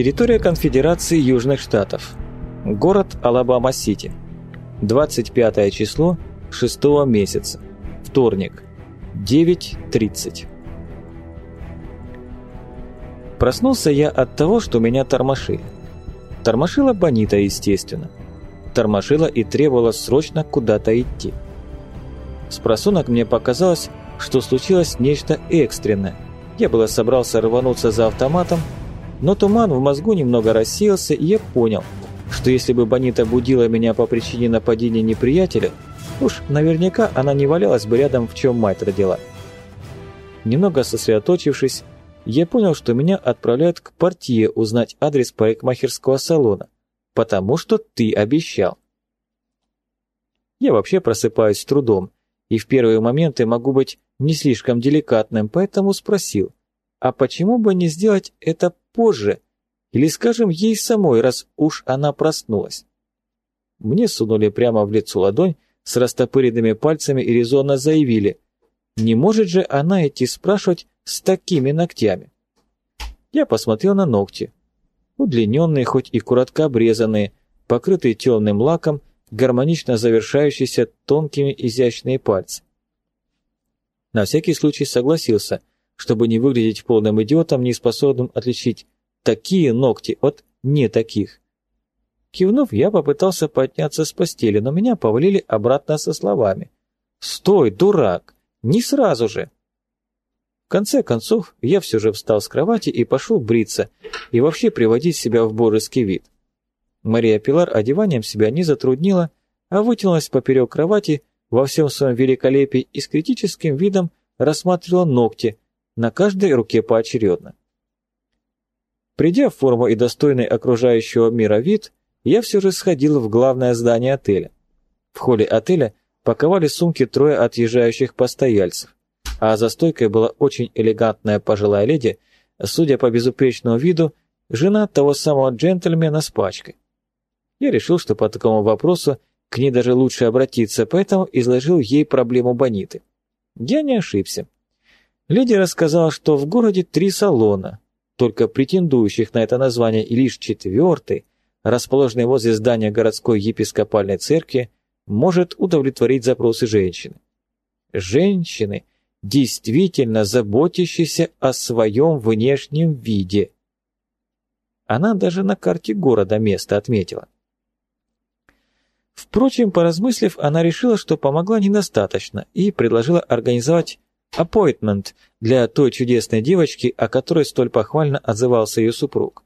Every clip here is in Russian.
Территория Конфедерации Южных Штатов. Город Алабама-Сити. 25 число 6 месяца. Вторник. 9.30. Проснулся я от того, что меня тормошили. Тормошила Бонита, естественно. Тормошила и требовала срочно куда-то идти. Спросонок мне показалось, что случилось нечто экстренное. Я было собрался рвануться за автоматом, но туман в мозгу немного рассеялся, и я понял, что если бы Бонита будила меня по причине нападения неприятеля, уж наверняка она не валялась бы рядом, в чем мать родила. Немного сосредоточившись, я понял, что меня отправляют к портье узнать адрес парикмахерского салона, потому что ты обещал. Я вообще просыпаюсь с трудом, и в первые моменты могу быть не слишком деликатным, поэтому спросил, а почему бы не сделать это позже, или скажем ей самой, раз уж она проснулась? Мне сунули прямо в лицо ладонь с растопыренными пальцами и резонно заявили, не может же она идти спрашивать с такими ногтями? Я посмотрел на ногти. Удлиненные, хоть и коротко обрезанные, покрытые темным лаком, гармонично завершающиеся тонкими изящные пальцы. На всякий случай согласился, чтобы не выглядеть полным идиотом, не способным отличить такие ногти от не таких. Кивнув, я попытался подняться с постели, но меня повалили обратно со словами. «Стой, дурак! Не сразу же!» В конце концов, я все же встал с кровати и пошел бриться, и вообще приводить себя в божеский вид. Мария Пилар одеванием себя не затруднила, а вытянулась поперек кровати во всем своем великолепии и с критическим видом рассматривала ногти, на каждой руке поочередно. Придя в форму и достойный окружающего мира вид, я все же сходил в главное здание отеля. В холле отеля паковали сумки трое отъезжающих постояльцев, а за стойкой была очень элегантная пожилая леди, судя по безупречному виду, жена того самого джентльмена с пачкой. Я решил, что по такому вопросу к ней даже лучше обратиться, поэтому изложил ей проблему Бониты. Я не ошибся. Леди рассказала, что в городе три салона, только претендующих на это название и лишь четвертый, расположенный возле здания городской епископальной церкви, может удовлетворить запросы женщины. Женщины, действительно заботящиеся о своем внешнем виде. Она даже на карте города место отметила. Впрочем, поразмыслив, она решила, что помогла недостаточно и предложила организовать appointment для той чудесной девочки, о которой столь похвально отзывался ее супруг.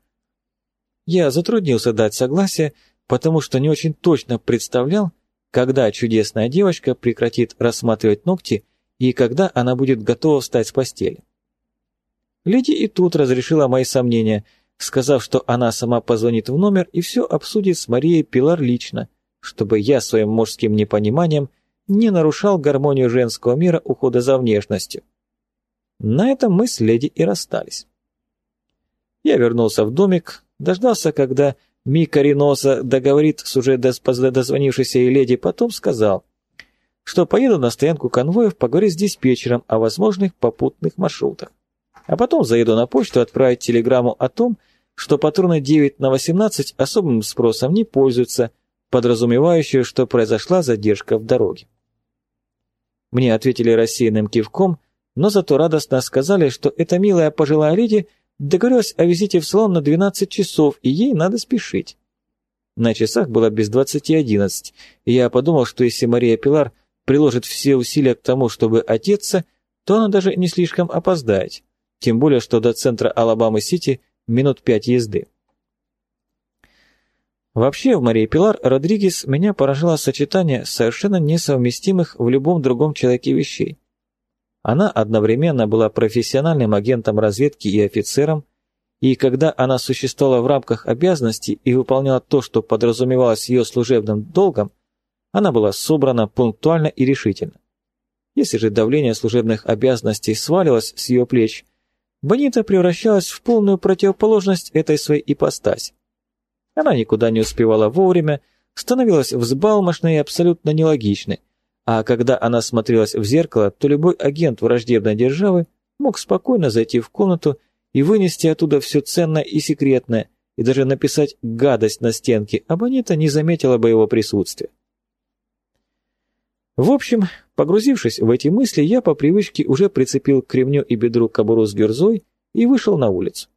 Я затруднился дать согласие, потому что не очень точно представлял, когда чудесная девочка прекратит рассматривать ногти и когда она будет готова встать с постели. Леди и тут разрешила мои сомнения, сказав, что она сама позвонит в номер и все обсудит с Марией Пилар лично, чтобы я своим мужским непониманием не нарушал гармонию женского мира ухода за внешностью. На этом мы с леди и расстались. Я вернулся в домик, дождался, когда Мика Риноса договорит с уже дозвонившейся ей леди, потом сказал, что поеду на стоянку конвоев поговорить с диспетчером о возможных попутных маршрутах. А потом заеду на почту отправить телеграмму о том, что патроны 9 на 18 особым спросом не пользуются, подразумевающую, что произошла задержка в дороге. Мне ответили рассеянным кивком, но зато радостно сказали, что эта милая пожилая леди договорилась о визите в салон на 12 часов, и ей надо спешить. На часах было без 20.11, и я подумал, что если Мария Пилар приложит все усилия к тому, чтобы одеться, то она даже не слишком опоздает, тем более, что до центра Алабамы-Сити минут пять езды. Вообще, в Марии Пилар Родригес меня поражало сочетание совершенно несовместимых в любом другом человеке вещей. Она одновременно была профессиональным агентом разведки и офицером, и когда она существовала в рамках обязанностей и выполняла то, что подразумевалось ее служебным долгом, она была собрана пунктуально и решительно. Если же давление служебных обязанностей свалилось с ее плеч, Бонита превращалась в полную противоположность этой своей ипостаси. Она никуда не успевала вовремя, становилась взбалмошной и абсолютно нелогичной, а когда она смотрелась в зеркало, то любой агент враждебной державы мог спокойно зайти в комнату и вынести оттуда все ценное и секретное, и даже написать гадость на стенке, абонента не заметила бы его присутствия. В общем, погрузившись в эти мысли, я по привычке уже прицепил к ремню и бедру кобуру с гюрзой и вышел на улицу.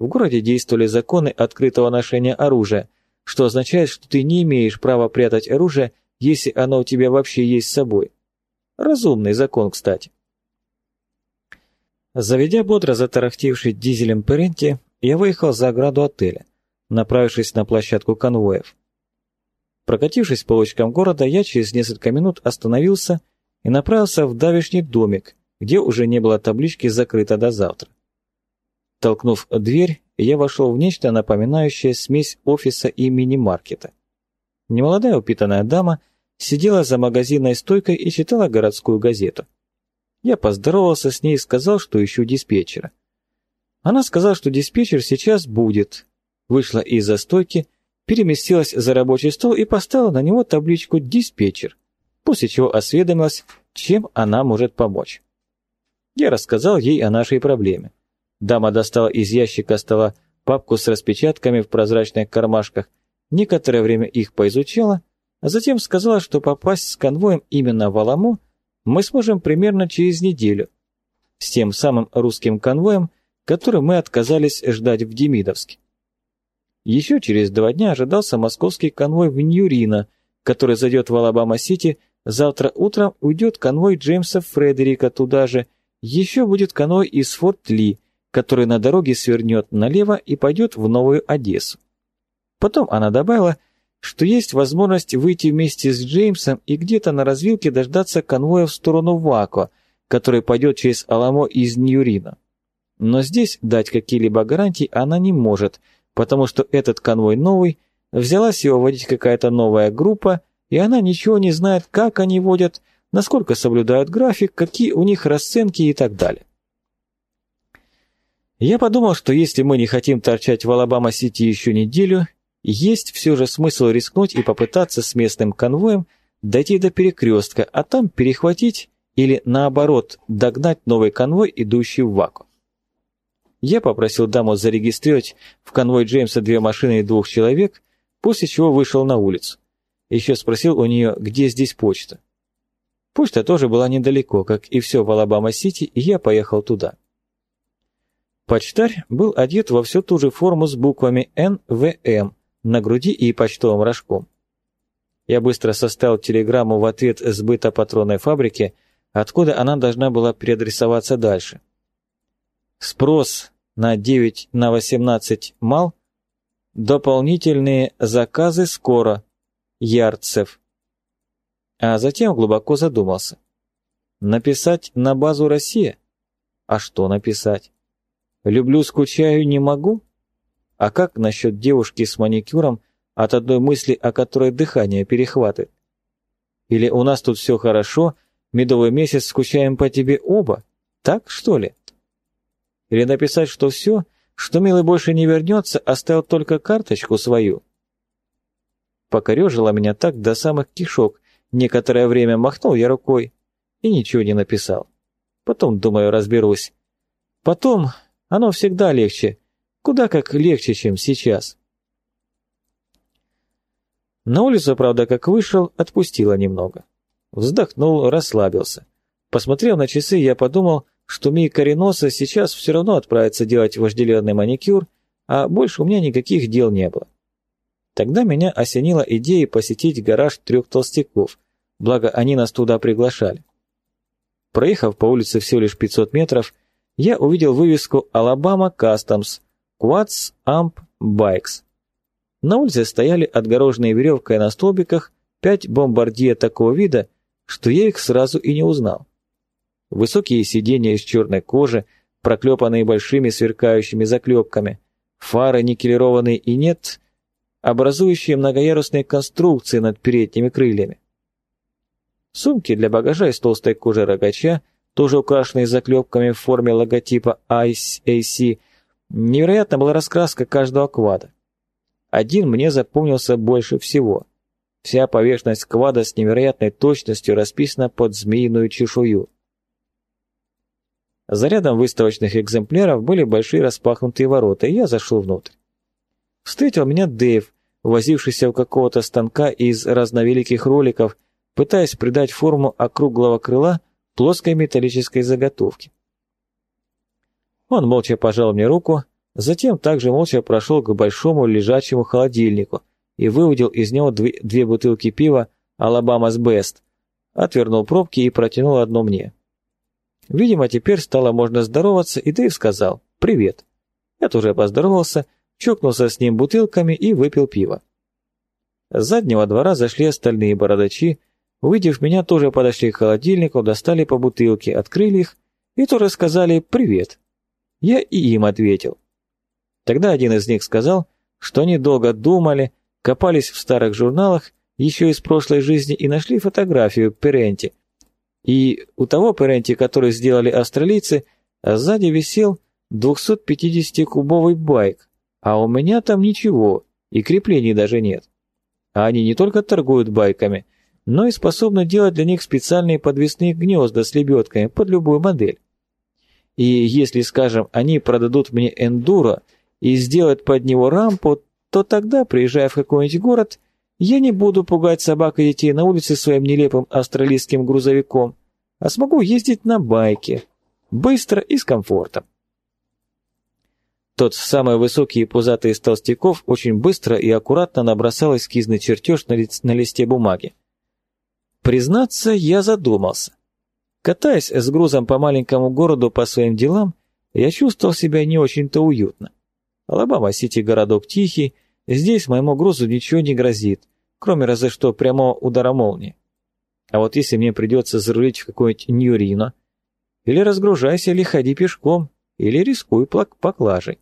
В городе действовали законы открытого ношения оружия, что означает, что ты не имеешь права прятать оружие, если оно у тебя вообще есть с собой. Разумный закон, кстати. Заведя бодро затарахтевший дизелем Перенти, я выехал за ограду отеля, направившись на площадку конвоев. Прокатившись по улочкам города, я через несколько минут остановился и направился в давишний домик, где уже не было таблички «Закрыто до завтра». Толкнув дверь, я вошел в нечто напоминающее смесь офиса и мини-маркета. Немолодая упитанная дама сидела за магазинной стойкой и читала городскую газету. Я поздоровался с ней и сказал, что ищу диспетчера. Она сказала, что диспетчер сейчас будет. Вышла из-за стойки, переместилась за рабочий стол и поставила на него табличку «Диспетчер», после чего осведомилась, чем она может помочь. Я рассказал ей о нашей проблеме. Дама достала из ящика стола папку с распечатками в прозрачных кармашках, некоторое время их поизучала, а затем сказала, что попасть с конвоем именно в Аламо мы сможем примерно через неделю, с тем самым русским конвоем, который мы отказались ждать в Демидовске. Еще через два дня ожидался московский конвой в Нью-Рино, который зайдет в Алабама-Сити, завтра утром уйдет конвой Джеймса Фредерика туда же, еще будет конвой из Форт Ли – который на дороге свернет налево и пойдет в Новую Одессу. Потом она добавила, что есть возможность выйти вместе с Джеймсом и где-то на развилке дождаться конвоя в сторону Вако, который пойдет через Аламо из Ньюрина. Но здесь дать какие-либо гарантии она не может, потому что этот конвой новый, взялась его водить какая-то новая группа, и она ничего не знает, как они водят, насколько соблюдают график, какие у них расценки и так далее. Я подумал, что если мы не хотим торчать в Алабама-Сити еще неделю, есть все же смысл рискнуть и попытаться с местным конвоем дойти до перекрестка, а там перехватить или, наоборот, догнать новый конвой, идущий в Вако. Я попросил даму зарегистрировать в конвой Джеймса две машины и двух человек, после чего вышел на улицу. Еще спросил у нее, где здесь почта. Почта тоже была недалеко, как и все в Алабама-Сити, и я поехал туда. Почтарь был одет во всю ту же форму с буквами НВМ на груди и почтовым рожком. Я быстро составил телеграмму в отдел сбыта патронной фабрики, откуда она должна была переадресоваться дальше. Спрос на 9 на 18 мал, дополнительные заказы скоро, Ярцев. А затем глубоко задумался. Написать на базу Россия? А что написать? Люблю, скучаю, не могу? А как насчет девушки с маникюром, от одной мысли, о которой дыхание перехватывает? Или у нас тут все хорошо, медовый месяц скучаем по тебе оба? Так, что ли? Или написать, что все, что милый больше не вернется, оставил только карточку свою? Покорежило меня так до самых кишок. Некоторое время махнул я рукой и ничего не написал. Потом, думаю, разберусь. Потом оно всегда легче. Куда как легче, чем сейчас. На улицу, правда, как вышел, отпустило немного. Вздохнул, расслабился. Посмотрев на часы, я подумал, что Мия Кореноса сейчас все равно отправится делать вожделенный маникюр, а больше у меня никаких дел не было. Тогда меня осенила идея посетить гараж трех толстяков, благо они нас туда приглашали. Проехав по улице всего лишь 500 метров, я увидел вывеску «Алабама Customs Quads Amp Bikes». На улице стояли отгороженные веревкой на столбиках пять бомбардье такого вида, что я их сразу и не узнал. Высокие сиденья из черной кожи, проклепанные большими сверкающими заклепками, фары никелированные и нет, образующие многоярусные конструкции над передними крыльями. Сумки для багажа из толстой кожи рогача тоже украшенный заклепками в форме логотипа ICAC. Невероятно была раскраска каждого квада. Один мне запомнился больше всего. Вся поверхность квада с невероятной точностью расписана под змеиную чешую. За рядом выставочных экземпляров были большие распахнутые ворота, и я зашел внутрь. Встретил меня Дэйв, возившийся у какого-то станка из разновеликих роликов, пытаясь придать форму округлого крыла плоской металлической заготовки. Он молча пожал мне руку, затем также молча прошел к большому лежачему холодильнику и выудил из него две, бутылки пива «Alabama's Best», отвернул пробки и протянул одну мне. Видимо, теперь стало можно здороваться, и Дэйв сказал «Привет». Я тоже поздоровался, чокнулся с ним бутылками и выпил пиво. С заднего двора зашли остальные бородачи, увидев меня, тоже подошли к холодильнику, достали по бутылке, открыли их и тоже сказали «Привет». Я и им ответил. Тогда один из них сказал, что они долго думали, копались в старых журналах еще из прошлой жизни и нашли фотографию Перенти, и у того Перенти, который сделали австралийцы, сзади висел 250-кубовый байк, а у меня там ничего, и креплений даже нет. А они не только торгуют байками, но и способны делать для них специальные подвесные гнезда с лебедками под любую модель. И если, скажем, они продадут мне эндуро и сделают под него рампу, то тогда, приезжая в какой-нибудь город, я не буду пугать собак и детей на улице своим нелепым австралийским грузовиком, а смогу ездить на байке, быстро и с комфортом. Тот самый высокий и пузатый из толстяков очень быстро и аккуратно набросал эскизный чертеж на, ли на листе бумаги. Признаться, я задумался. Катаясь с грузом по маленькому городу по своим делам, я чувствовал себя не очень-то уютно. Алабама-Сити городок тихий, здесь моему грузу ничего не грозит кроме разве что прямого удара молнии. А вот если мне придется зарулить в какой-нибудь Ньюрино, или разгружайся, или ходи пешком, или рискуй поклажей.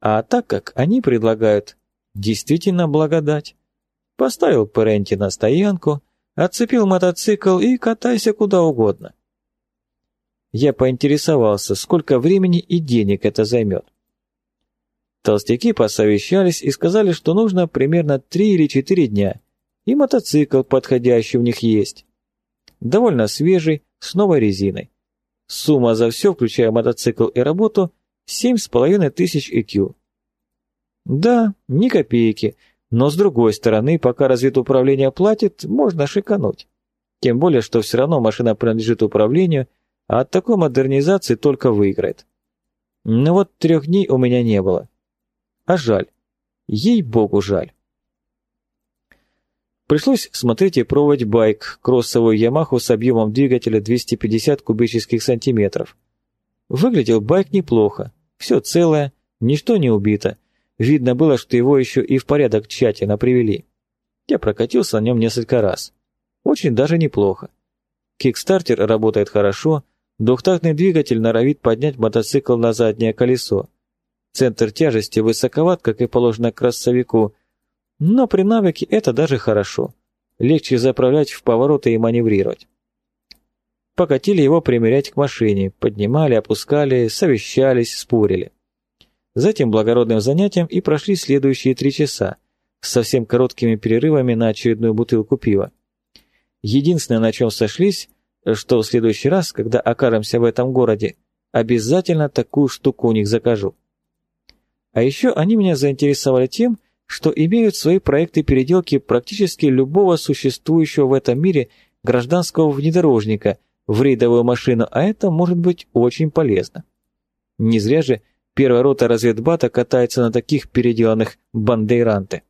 А так как они предлагают действительно благодать, поставил Перенти на стоянку, отцепил мотоцикл и катайся куда угодно. Я поинтересовался, сколько времени и денег это займет. Толстяки посовещались и сказали, что нужно примерно три или четыре дня, и мотоцикл подходящий у них есть. Довольно свежий, с новой резиной. Сумма за все, включая мотоцикл и работу, семь с половиной тысяч IQ. Да, ни копейки, но с другой стороны, пока развитуправление платит, можно шикануть. Тем более, что все равно машина принадлежит управлению, а от такой модернизации только выиграет. Но вот трех дней у меня не было. А жаль. Ей-богу, жаль. Пришлось смотреть и пробовать байк, кроссовую Ямаху с объемом двигателя 250 кубических сантиметров. Выглядел байк неплохо, все целое, ничто не убито. Видно было, что его еще и в порядок тщательно привели. Я прокатился на нем несколько раз. Очень даже неплохо. Кикстартер работает хорошо, двухтактный двигатель норовит поднять мотоцикл на заднее колесо. Центр тяжести высоковат, как и положено кроссовику, но при навыке это даже хорошо. Легче заправлять в повороты и маневрировать. Покатили его примерять к машине, поднимали, опускали, совещались, спорили. Затем благородным занятием и прошли следующие три часа, с совсем короткими перерывами на очередную бутылку пива. Единственное, на чем сошлись, что в следующий раз, когда окажемся в этом городе, обязательно такую штуку у них закажу. А еще они меня заинтересовали тем, что имеют свои проекты переделки практически любого существующего в этом мире гражданского внедорожника в рейдовую машину, а это может быть очень полезно. Не зря же первая рота разведбата катается на таких переделанных бандейранте.